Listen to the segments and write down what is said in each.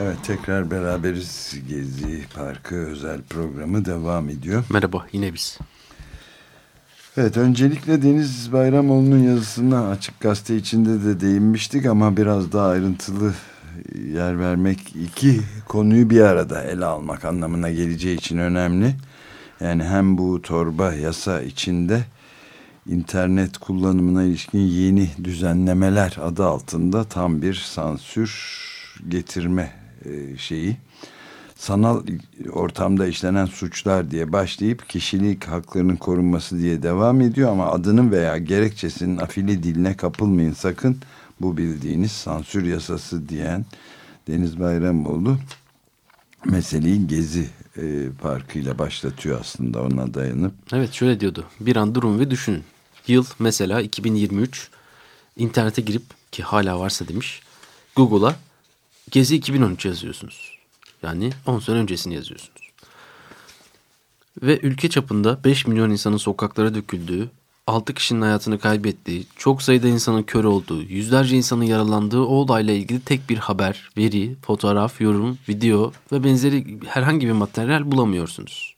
Evet tekrar beraberiz Gezi Parkı özel programı devam ediyor. Merhaba yine biz. Evet öncelikle Deniz Bayramoğlu'nun yazısına Açık Gazete içinde de değinmiştik ama biraz daha ayrıntılı yer vermek iki konuyu bir arada ele almak anlamına geleceği için önemli. Yani hem bu torba yasa içinde internet kullanımına ilişkin yeni düzenlemeler adı altında tam bir sansür getirme e, şeyi sanal ortamda işlenen suçlar diye başlayıp kişilik haklarının korunması diye devam ediyor. Ama adının veya gerekçesinin afili diline kapılmayın sakın. Bu bildiğiniz sansür yasası diyen Deniz Bayramoğlu meseleyi Gezi e, Parkı başlatıyor aslında ona dayanıp. Evet şöyle diyordu. Bir an durun ve düşünün. Yıl mesela 2023 internete girip ki hala varsa demiş Google'a Gezi 2013 yazıyorsunuz. Yani 10 sene öncesini yazıyorsunuz. Ve ülke çapında 5 milyon insanın sokaklara döküldüğü, 6 kişinin hayatını kaybettiği, çok sayıda insanın kör olduğu, yüzlerce insanın yaralandığı o olayla ilgili tek bir haber, veri, fotoğraf, yorum, video ve benzeri herhangi bir materyal bulamıyorsunuz.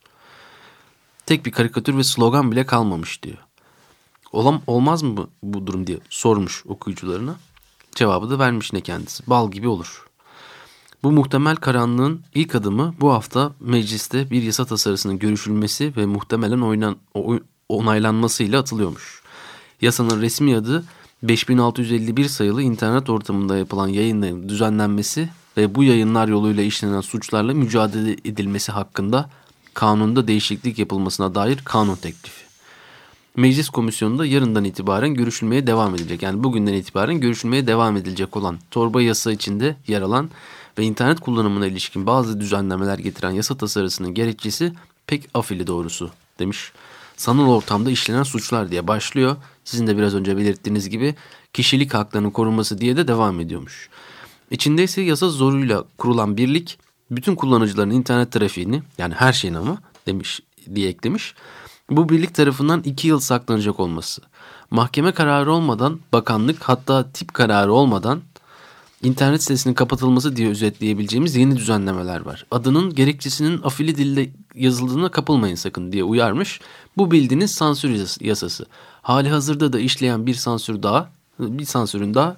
Tek bir karikatür ve slogan bile kalmamış diyor. Olam, olmaz mı bu, durum diye sormuş okuyucularına. Cevabı da vermiş ne kendisi. Bal gibi olur. Bu muhtemel karanlığın ilk adımı bu hafta mecliste bir yasa tasarısının görüşülmesi ve muhtemelen oynan, onaylanmasıyla atılıyormuş. Yasanın resmi adı 5651 sayılı internet ortamında yapılan yayınların düzenlenmesi ve bu yayınlar yoluyla işlenen suçlarla mücadele edilmesi hakkında kanunda değişiklik yapılmasına dair kanun teklifi. Meclis komisyonunda yarından itibaren görüşülmeye devam edilecek. Yani bugünden itibaren görüşülmeye devam edilecek olan torba yasa içinde yer alan ve internet kullanımına ilişkin bazı düzenlemeler getiren yasa tasarısının gerekçesi pek afili doğrusu demiş. Sanal ortamda işlenen suçlar diye başlıyor. Sizin de biraz önce belirttiğiniz gibi kişilik haklarının korunması diye de devam ediyormuş. İçinde ise yasa zoruyla kurulan birlik bütün kullanıcıların internet trafiğini yani her şeyin ama demiş diye eklemiş. Bu birlik tarafından iki yıl saklanacak olması. Mahkeme kararı olmadan bakanlık hatta tip kararı olmadan internet sitesinin kapatılması diye özetleyebileceğimiz yeni düzenlemeler var. Adının gerekçesinin afili dilde yazıldığına kapılmayın sakın diye uyarmış. Bu bildiğiniz sansür yasası. Hali hazırda da işleyen bir sansür daha, bir sansürün daha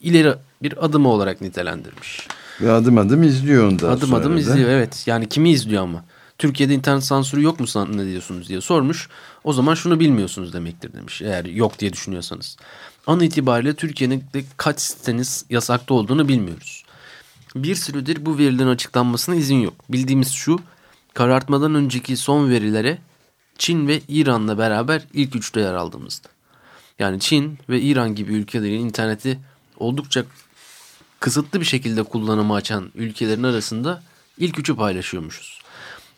ileri bir adımı olarak nitelendirmiş. Ve adım adım izliyor ondan Adım adım da. izliyor evet. Yani kimi izliyor ama? Türkiye'de internet sansürü yok mu ne diyorsunuz diye sormuş. O zaman şunu bilmiyorsunuz demektir demiş. Eğer yok diye düşünüyorsanız. An itibariyle Türkiye'nin kaç siteniz yasakta olduğunu bilmiyoruz. Bir süredir bu verilerin açıklanmasına izin yok. Bildiğimiz şu, karartmadan önceki son verilere Çin ve İran'la beraber ilk üçte yer aldığımızda. Yani Çin ve İran gibi ülkelerin interneti oldukça kısıtlı bir şekilde kullanımı açan ülkelerin arasında ilk üçü paylaşıyormuşuz.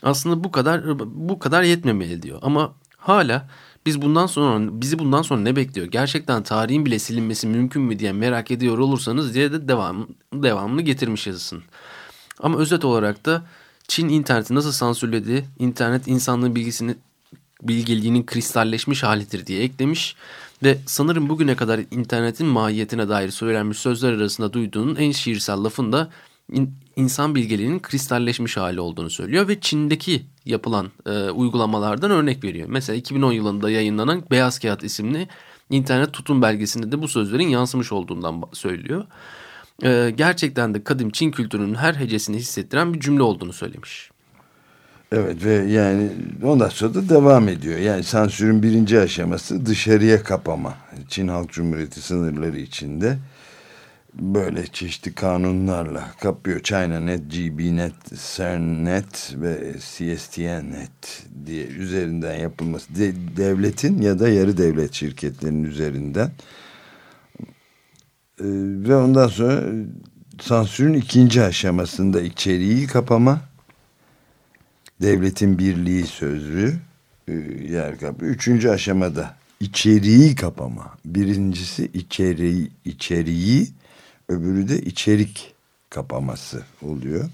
Aslında bu kadar bu kadar yetmemeli diyor ama hala biz bundan sonra bizi bundan sonra ne bekliyor? Gerçekten tarihin bile silinmesi mümkün mü diye merak ediyor olursanız diye de devam devamını getirmiş yazısın. Ama özet olarak da Çin interneti nasıl sansürledi? İnternet insanlığın bilgisini bilgeliğinin kristalleşmiş halidir diye eklemiş ve sanırım bugüne kadar internetin mahiyetine dair söylenmiş sözler arasında duyduğunun en şiirsel lafın da in, insan bilgeliğinin kristalleşmiş hali olduğunu söylüyor ve Çin'deki yapılan e, uygulamalardan örnek veriyor. Mesela 2010 yılında yayınlanan Beyaz Kağıt isimli internet tutum belgesinde de bu sözlerin yansımış olduğundan söylüyor. E, gerçekten de kadim Çin kültürünün her hecesini hissettiren bir cümle olduğunu söylemiş. Evet ve yani ondan sonra da devam ediyor. Yani sansürün birinci aşaması dışarıya kapama. Çin Halk Cumhuriyeti sınırları içinde böyle çeşitli kanunlarla kapıyor. ChinaNet, GBNet, CERNNet ve CSTNNet diye üzerinden yapılması. De, devletin ya da yarı devlet şirketlerinin üzerinden. Ee, ve ondan sonra sansürün ikinci aşamasında içeriği kapama, devletin birliği sözlüğü e, yer kapıyor. Üçüncü aşamada içeriği kapama. Birincisi içeriği, içeriği öbürü de içerik kapaması oluyor.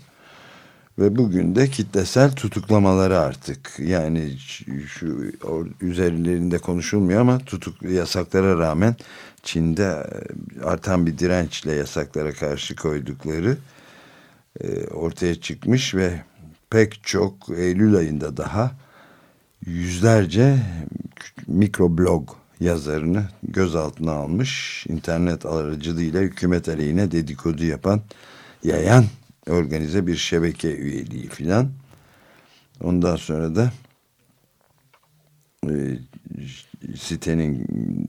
Ve bugün de kitlesel tutuklamaları artık yani şu üzerlerinde konuşulmuyor ama tutuk yasaklara rağmen Çin'de e, artan bir dirençle yasaklara karşı koydukları e, ortaya çıkmış ve pek çok Eylül ayında daha yüzlerce mikroblog yazarını gözaltına almış. internet aracılığıyla hükümet aleyhine dedikodu yapan, yayan organize bir şebeke üyeliği filan. Ondan sonra da e, sitenin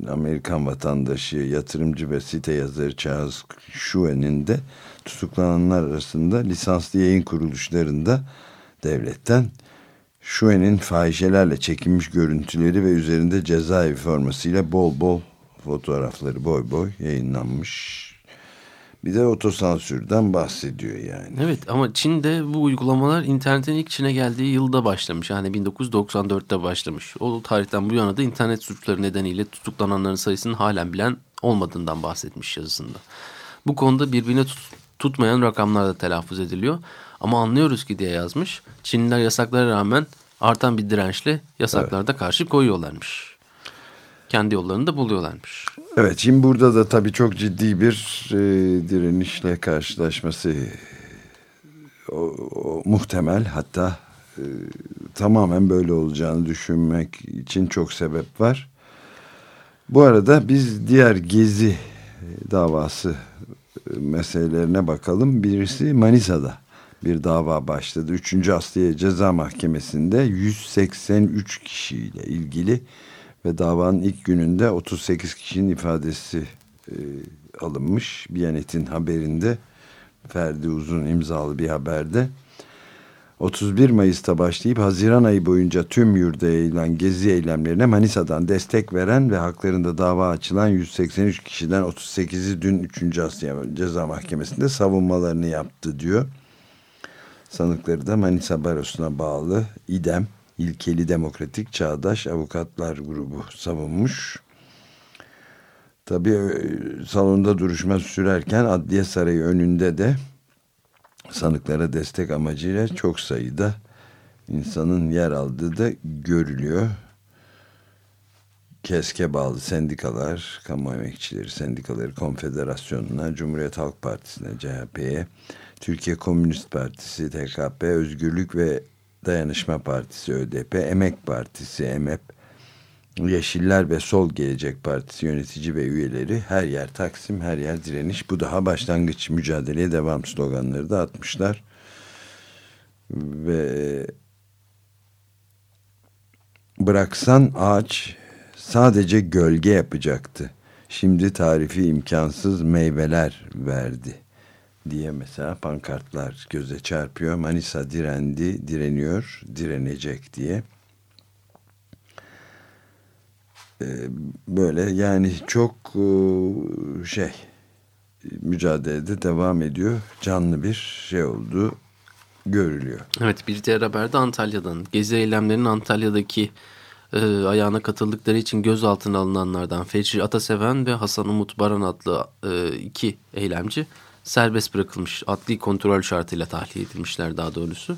Amerikan vatandaşı, yatırımcı ve site yazarı Charles Schue'nin de tutuklananlar arasında lisanslı yayın kuruluşlarında devletten Şue'nin fahişelerle çekilmiş görüntüleri ve üzerinde cezaevi formasıyla bol bol fotoğrafları boy boy yayınlanmış. Bir de otosansürden bahsediyor yani. Evet ama Çin'de bu uygulamalar internetin ilk Çin'e geldiği yılda başlamış. Yani 1994'te başlamış. O tarihten bu yana da internet suçları nedeniyle tutuklananların sayısının halen bilen olmadığından bahsetmiş yazısında. Bu konuda birbirine tut tutmayan rakamlar da telaffuz ediliyor. Ama anlıyoruz ki diye yazmış. Çinliler yasaklara rağmen artan bir dirençle yasaklarda evet. karşı koyuyorlarmış. Kendi yollarını da buluyorlarmış. Evet şimdi burada da tabii çok ciddi bir e, direnişle karşılaşması o, o, muhtemel hatta e, tamamen böyle olacağını düşünmek için çok sebep var. Bu arada biz diğer gezi davası meselelerine bakalım. Birisi Manisa'da bir dava başladı. Üçüncü Asliye Ceza Mahkemesi'nde 183 kişiyle ilgili ve davanın ilk gününde 38 kişinin ifadesi e, alınmış. Biyanet'in haberinde Ferdi Uzun imzalı bir haberde 31 Mayıs'ta başlayıp Haziran ayı boyunca tüm yurda yayılan gezi eylemlerine Manisa'dan destek veren ve haklarında dava açılan 183 kişiden 38'i dün 3. Asya Ceza Mahkemesi'nde savunmalarını yaptı diyor. Sanıkları da Manisa Barosu'na bağlı İDEM, İlkeli Demokratik Çağdaş Avukatlar Grubu savunmuş. Tabii e, salonda duruşma sürerken Adliye Sarayı önünde de sanıklara destek amacıyla çok sayıda insanın yer aldığı da görülüyor. KESK'e bağlı sendikalar, kamu emekçileri sendikaları konfederasyonuna, Cumhuriyet Halk Partisi'ne, CHP'ye, Türkiye Komünist Partisi, TKP, Özgürlük ve Dayanışma Partisi, ÖDP, Emek Partisi, EMEP, Yeşiller ve Sol Gelecek Partisi yönetici ve üyeleri her yer Taksim, her yer direniş. Bu daha başlangıç mücadeleye devam sloganları da atmışlar. Ve bıraksan ağaç sadece gölge yapacaktı. Şimdi tarifi imkansız meyveler verdi diye mesela pankartlar göze çarpıyor. Manisa direndi, direniyor, direnecek diye. Ee, böyle yani çok e, şey mücadelede devam ediyor. Canlı bir şey oldu görülüyor. Evet bir diğer haber de Antalya'dan. Gezi eylemlerinin Antalya'daki e, ayağına katıldıkları için gözaltına alınanlardan Fecri Ataseven ve Hasan Umut Baran adlı e, iki eylemci serbest bırakılmış. Adli kontrol şartıyla tahliye edilmişler daha doğrusu.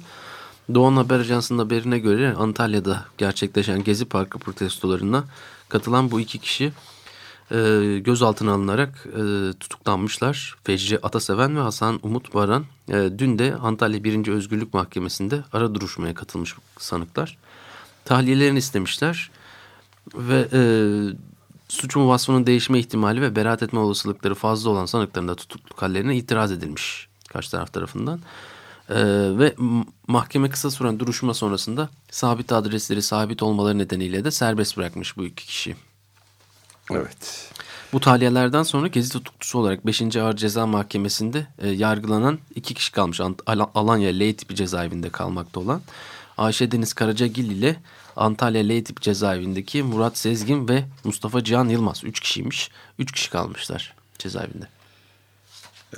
Doğan Haber Ajansı'nın haberine göre Antalya'da gerçekleşen Gezi Parkı protestolarına katılan bu iki kişi e, gözaltına alınarak e, tutuklanmışlar. Fecri Ataseven ve Hasan Umut Baran e, dün de Antalya 1. Özgürlük Mahkemesi'nde ara duruşmaya katılmış sanıklar. Tahliyelerini istemişler ve e, suçun vasfının değişme ihtimali ve beraat etme olasılıkları fazla olan sanıkların da tutukluk hallerine itiraz edilmiş karşı taraf tarafından. Ee, ve mahkeme kısa süren duruşma sonrasında sabit adresleri sabit olmaları nedeniyle de serbest bırakmış bu iki kişi. Evet. Bu tahliyelerden sonra gezi tutuklusu olarak 5. Ağır Ceza Mahkemesi'nde e, yargılanan iki kişi kalmış. Al Alanya L tipi cezaevinde kalmakta olan. Ayşe Deniz Karacagil ile Antalya L tipi cezaevindeki Murat Sezgin ve Mustafa Cihan Yılmaz. Üç kişiymiş. Üç kişi kalmışlar cezaevinde.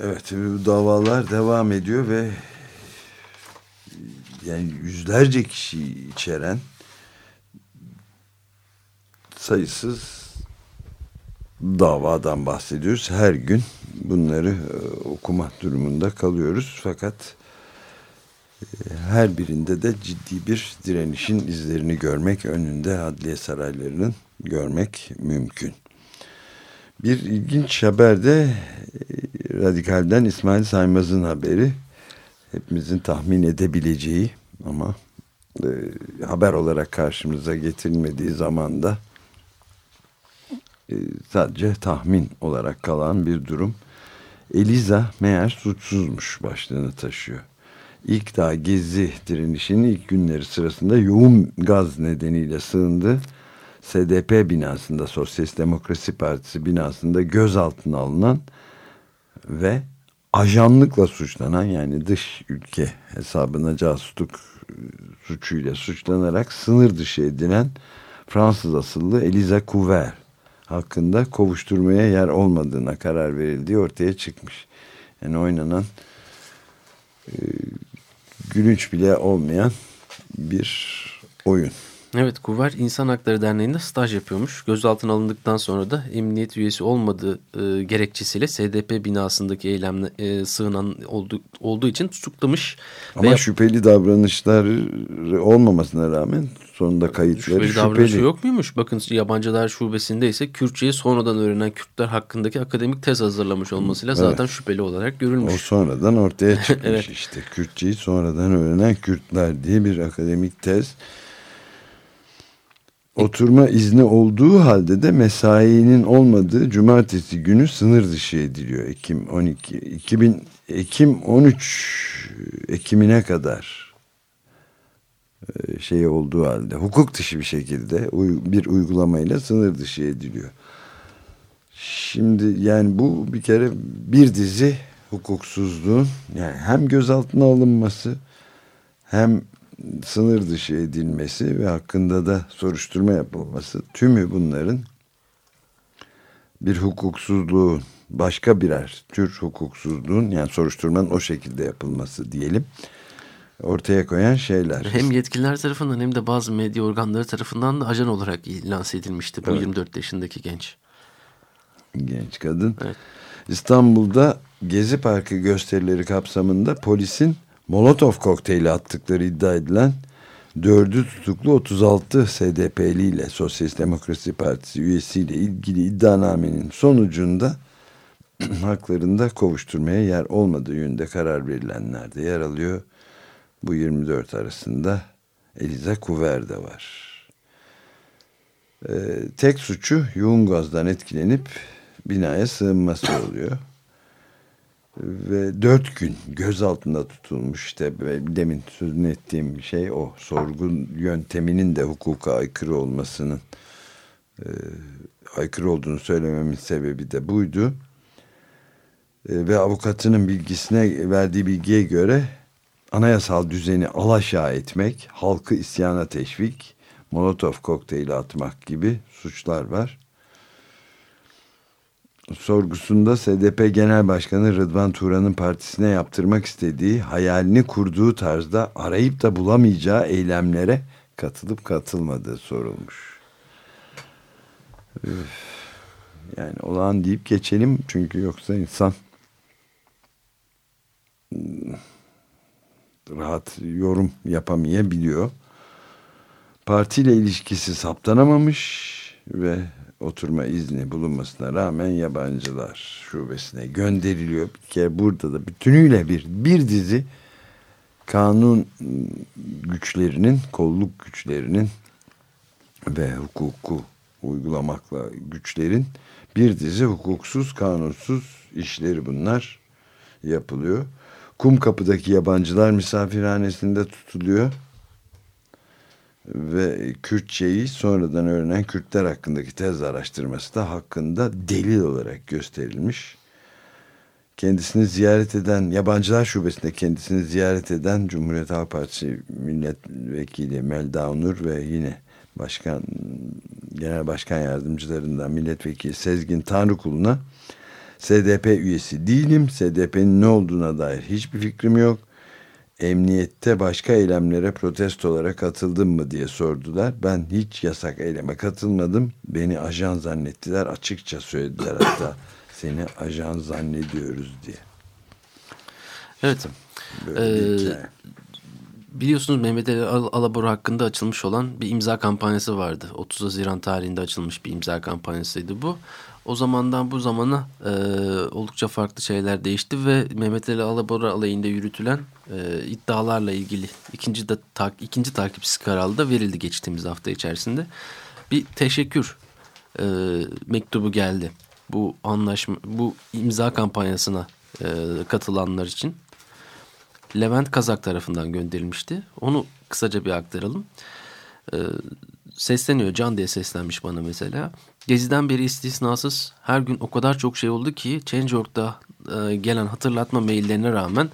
Evet bu davalar devam ediyor ve yani yüzlerce kişi içeren sayısız davadan bahsediyoruz. Her gün bunları e, okuma durumunda kalıyoruz. Fakat her birinde de ciddi bir direnişin izlerini görmek, önünde adliye saraylarının görmek mümkün. Bir ilginç haber de e, Radikal'den İsmail Saymaz'ın haberi. Hepimizin tahmin edebileceği ama e, haber olarak karşımıza getirilmediği zaman da e, sadece tahmin olarak kalan bir durum. Eliza meğer suçsuzmuş başlığını taşıyor. İlk daha gezi direnişinin ilk günleri sırasında yoğun gaz nedeniyle sığındı. SDP binasında Sosyalist Demokrasi Partisi binasında gözaltına alınan ve ajanlıkla suçlanan yani dış ülke hesabına casusluk e, suçuyla suçlanarak sınır dışı edilen Fransız asıllı Eliza Couver hakkında kovuşturmaya yer olmadığına karar verildiği ortaya çıkmış. Yani oynanan e, gülünç bile olmayan bir oyun. Evet Kuver İnsan Hakları Derneği'nde staj yapıyormuş. Gözaltına alındıktan sonra da emniyet üyesi olmadığı e, gerekçesiyle SDP binasındaki eylemle e, sığınan oldu, olduğu için tutuklamış. Ama Ve, şüpheli davranışlar olmamasına rağmen sonunda kayıtları şüpheli. Şüpheli davranışı yok muymuş? Bakın yabancılar şubesinde ise Kürtçeyi sonradan öğrenen Kürtler hakkındaki akademik tez hazırlamış olmasıyla zaten evet. şüpheli olarak görülmüş. O sonradan ortaya çıkmış evet. işte. Kürtçeyi sonradan öğrenen Kürtler diye bir akademik tez. Oturma izni olduğu halde de mesainin olmadığı cumartesi günü sınır dışı ediliyor. Ekim 12 2000 Ekim 13 Ekim'ine kadar şey olduğu halde hukuk dışı bir şekilde bir uygulamayla sınır dışı ediliyor. Şimdi yani bu bir kere bir dizi hukuksuzluğun yani hem gözaltına alınması hem sınır dışı edilmesi ve hakkında da soruşturma yapılması tümü bunların bir hukuksuzluğun başka birer tür hukuksuzluğun yani soruşturmanın o şekilde yapılması diyelim ortaya koyan şeyler. Hem yetkililer tarafından hem de bazı medya organları tarafından da ajan olarak lanse edilmişti bu evet. 24 yaşındaki genç. Genç kadın. Evet. İstanbul'da Gezi Parkı gösterileri kapsamında polisin Molotov kokteyli attıkları iddia edilen dördü tutuklu 36 SDP'li ile Sosyalist Demokrasi Partisi üyesiyle ilgili iddianamenin sonucunda haklarında kovuşturmaya yer olmadığı yönünde karar verilenler de yer alıyor. Bu 24 arasında Eliza Kuver de var. Ee, tek suçu yoğun gazdan etkilenip binaya sığınması oluyor ve dört gün gözaltında tutulmuş işte demin sözünü ettiğim şey o sorgun yönteminin de hukuka aykırı olmasının e, aykırı olduğunu söylememin sebebi de buydu e, ve avukatının bilgisine verdiği bilgiye göre anayasal düzeni alaşağı etmek halkı isyana teşvik Molotov kokteyli atmak gibi suçlar var sorgusunda SDP Genel Başkanı Rıdvan Turan'ın partisine yaptırmak istediği, hayalini kurduğu tarzda arayıp da bulamayacağı eylemlere katılıp katılmadığı sorulmuş. Üf. Yani olağan deyip geçelim çünkü yoksa insan rahat yorum yapamayabiliyor. Partiyle ilişkisi saptanamamış ve oturma izni bulunmasına rağmen yabancılar şubesine gönderiliyor. Bir kere burada da bütünüyle bir bir dizi kanun güçlerinin, kolluk güçlerinin ve hukuku uygulamakla güçlerin bir dizi hukuksuz, kanunsuz işleri bunlar yapılıyor. Kum kapıdaki yabancılar misafirhanesinde tutuluyor ve Kürtçeyi sonradan öğrenen Kürtler hakkındaki tez araştırması da hakkında delil olarak gösterilmiş. Kendisini ziyaret eden, yabancılar şubesinde kendisini ziyaret eden Cumhuriyet Halk Partisi milletvekili Melda Onur ve yine başkan, genel başkan yardımcılarından milletvekili Sezgin Tanrıkulu'na SDP üyesi değilim. SDP'nin ne olduğuna dair hiçbir fikrim yok emniyette başka eylemlere protestolara katıldım mı diye sordular. Ben hiç yasak eyleme katılmadım. Beni ajan zannettiler. Açıkça söylediler hatta seni ajan zannediyoruz diye. Evet. Ee, biliyorsunuz Mehmet Ali Alabor hakkında açılmış olan bir imza kampanyası vardı. 30 Haziran tarihinde açılmış bir imza kampanyasıydı bu. O zamandan bu zamana e, oldukça farklı şeyler değişti ve Mehmet Ali Alabora alayında yürütülen e, iddialarla ilgili ikinci de tak, ikinci takipsiz kararı da verildi geçtiğimiz hafta içerisinde. Bir teşekkür e, mektubu geldi bu anlaşma bu imza kampanyasına e, katılanlar için. Levent Kazak tarafından gönderilmişti. Onu kısaca bir aktaralım. E, sesleniyor Can diye seslenmiş bana mesela. Geziden beri istisnasız her gün o kadar çok şey oldu ki Change.org'da e, gelen hatırlatma maillerine rağmen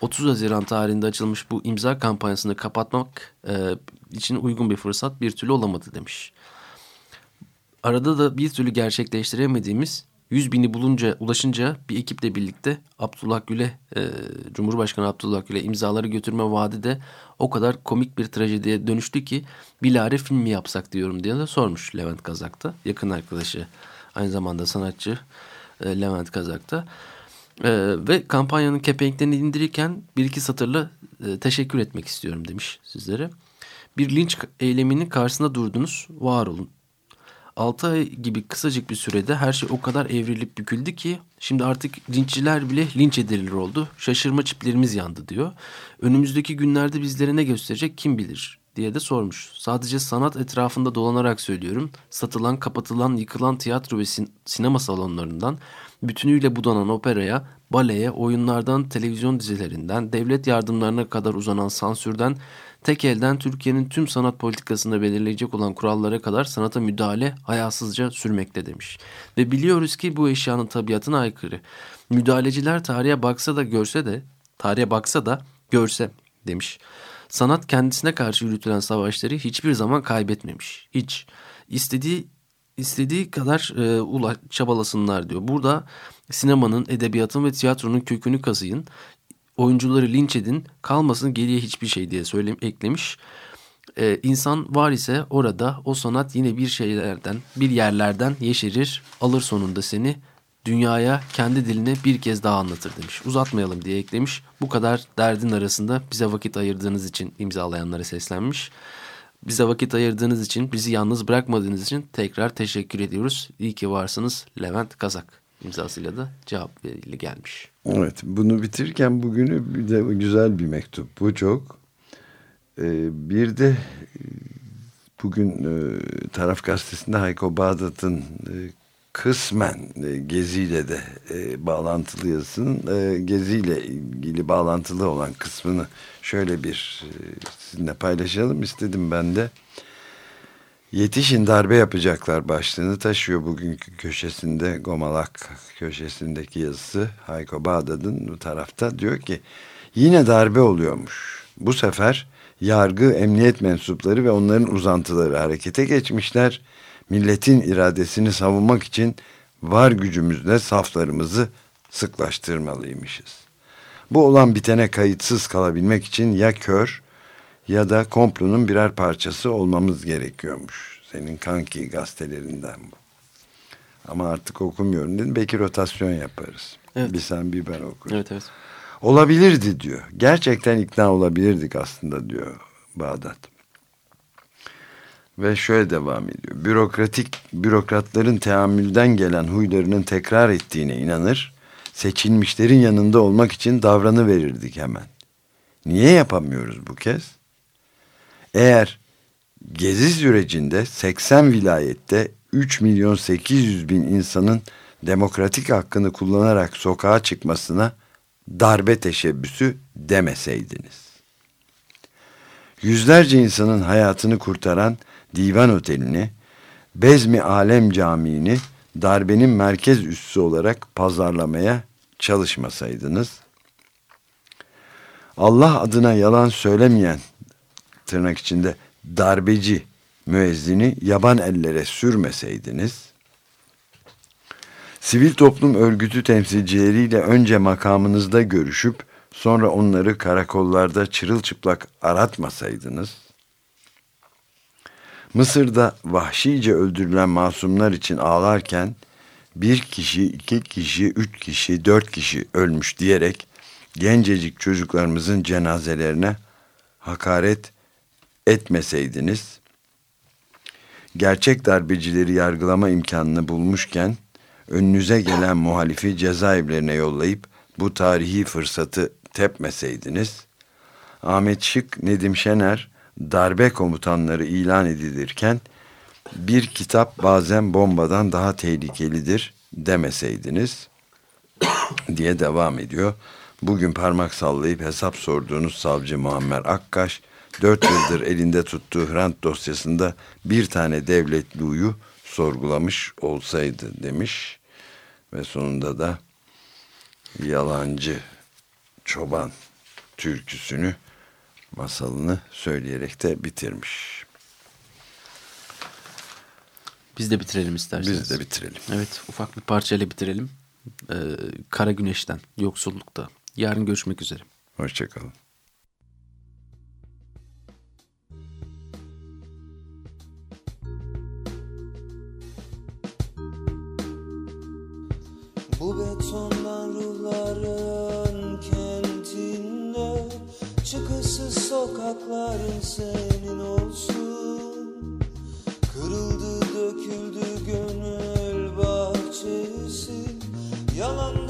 30 Haziran tarihinde açılmış bu imza kampanyasını kapatmak e, için uygun bir fırsat bir türlü olamadı demiş. Arada da bir türlü gerçekleştiremediğimiz 100 bini bulunca ulaşınca bir ekiple birlikte Abdullah Gül'e e, Cumhurbaşkanı Abdullah Gül'e imzaları götürme vaadi de o kadar komik bir trajediye dönüştü ki bilare film mi yapsak diyorum diye de sormuş Levent Kazak'ta. Yakın arkadaşı aynı zamanda sanatçı e, Levent Kazak'ta. E, ve kampanyanın kepenklerini indirirken bir iki satırla e, teşekkür etmek istiyorum demiş sizlere. Bir linç eyleminin karşısında durdunuz, var olun. 6 ay gibi kısacık bir sürede her şey o kadar evrilip büküldü ki şimdi artık linççiler bile linç edilir oldu. Şaşırma çiplerimiz yandı diyor. Önümüzdeki günlerde bizlere ne gösterecek kim bilir diye de sormuş. Sadece sanat etrafında dolanarak söylüyorum. Satılan, kapatılan, yıkılan tiyatro ve sin sinema salonlarından bütünüyle budanan operaya, baleye, oyunlardan, televizyon dizilerinden, devlet yardımlarına kadar uzanan sansürden tek elden Türkiye'nin tüm sanat politikasında belirleyecek olan kurallara kadar sanata müdahale hayasızca sürmekte demiş. Ve biliyoruz ki bu eşyanın tabiatına aykırı. Müdahaleciler tarihe baksa da görse de, tarihe baksa da görse demiş. Sanat kendisine karşı yürütülen savaşları hiçbir zaman kaybetmemiş. Hiç. İstediği istediği kadar e, ula, çabalasınlar diyor. Burada sinemanın, edebiyatın ve tiyatronun kökünü kazıyın oyuncuları linç edin kalmasın geriye hiçbir şey diye söylem eklemiş. Ee, insan var ise orada o sanat yine bir şeylerden bir yerlerden yeşerir alır sonunda seni dünyaya kendi diline bir kez daha anlatır demiş. Uzatmayalım diye eklemiş. Bu kadar derdin arasında bize vakit ayırdığınız için imzalayanlara seslenmiş. Bize vakit ayırdığınız için, bizi yalnız bırakmadığınız için tekrar teşekkür ediyoruz. İyi ki varsınız Levent Kazak imzasıyla da cevap gelmiş. Evet bunu bitirirken bugünü bir de güzel bir mektup bu çok. Ee, bir de e, bugün e, Taraf Gazetesi'nde Hayko Bağdat'ın e, kısmen e, Gezi'yle de e, bağlantılı yazısının e, Gezi'yle ilgili bağlantılı olan kısmını şöyle bir e, sizinle paylaşalım istedim ben de. Yetişin darbe yapacaklar başlığını taşıyor bugünkü köşesinde Gomalak köşesindeki yazısı Hayko Bağdat'ın bu tarafta diyor ki yine darbe oluyormuş. Bu sefer yargı, emniyet mensupları ve onların uzantıları harekete geçmişler. Milletin iradesini savunmak için var gücümüzle saflarımızı sıklaştırmalıymışız. Bu olan bitene kayıtsız kalabilmek için ya kör ya da komplonun birer parçası olmamız gerekiyormuş. Senin kanki gazetelerinden bu. Ama artık okumuyorum dedim. Belki rotasyon yaparız. Evet. Bir sen bir ben okuruz. Evet evet. Olabilirdi diyor. Gerçekten ikna olabilirdik aslında diyor Bağdat. Ve şöyle devam ediyor. Bürokratik bürokratların teamülden gelen huylarının tekrar ettiğine inanır. Seçilmişlerin yanında olmak için davranı verirdik hemen. Niye yapamıyoruz bu kez? Eğer gezi sürecinde 80 vilayette 3 milyon 800 bin insanın demokratik hakkını kullanarak sokağa çıkmasına darbe teşebbüsü demeseydiniz. yüzlerce insanın hayatını kurtaran Divan Oteli'ni, Bezmi Alem Camii'ni darbenin merkez üssü olarak pazarlamaya çalışmasaydınız, Allah adına yalan söylemeyen tırnak içinde darbeci müezzini yaban ellere sürmeseydiniz, sivil toplum örgütü temsilcileriyle önce makamınızda görüşüp sonra onları karakollarda çırılçıplak aratmasaydınız, Mısır'da vahşice öldürülen masumlar için ağlarken bir kişi, iki kişi, üç kişi, dört kişi ölmüş diyerek gencecik çocuklarımızın cenazelerine hakaret etmeseydiniz, gerçek darbecileri yargılama imkanını bulmuşken önünüze gelen muhalifi cezaevlerine yollayıp bu tarihi fırsatı tepmeseydiniz, Ahmet Şık, Nedim Şener darbe komutanları ilan edilirken bir kitap bazen bombadan daha tehlikelidir demeseydiniz diye devam ediyor. Bugün parmak sallayıp hesap sorduğunuz savcı Muammer Akkaş, dört yıldır elinde tuttuğu Hrant dosyasında bir tane devletluyu sorgulamış olsaydı demiş. Ve sonunda da yalancı çoban türküsünü masalını söyleyerek de bitirmiş. Biz de bitirelim isterseniz. Biz de bitirelim. Evet ufak bir parçayla bitirelim. Ee, Kara Güneş'ten, Yoksulluk'ta. Yarın görüşmek üzere. Hoşçakalın. Bu betondan ruhların kentinde Çıkısız sokakların senin olsun. Kırıldı döküldü gönül bahçesi Yalandan